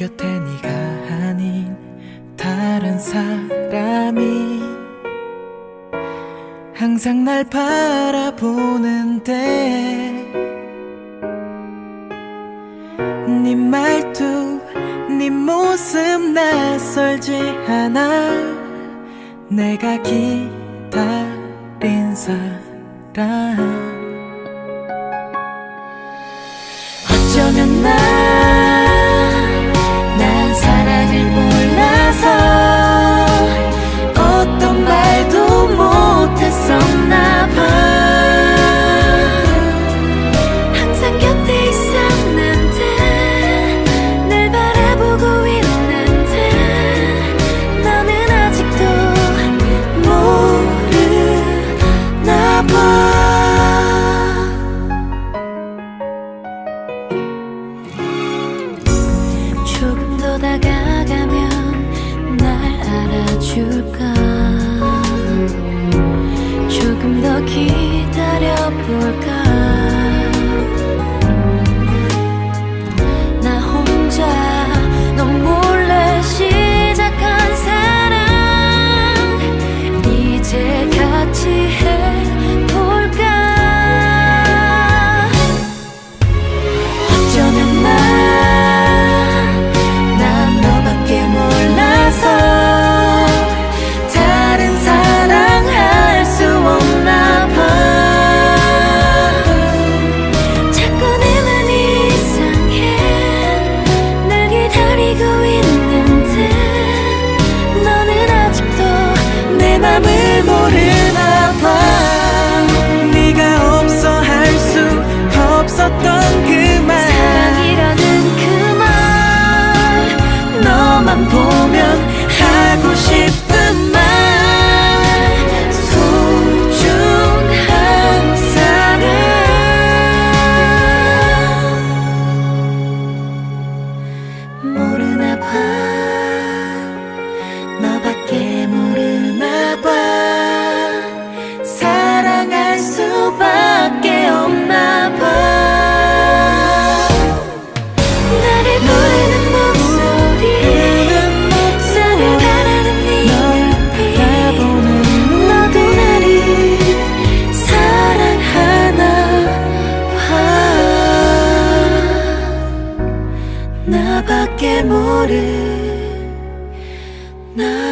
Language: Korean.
곁에 네가 아닌 다른 사람이 항상 날 바라보는데 네 말투 네 모습 낯설지 않아. 내가 기다린 사람. 줄까 조금 더 길. 나밖에 모르 나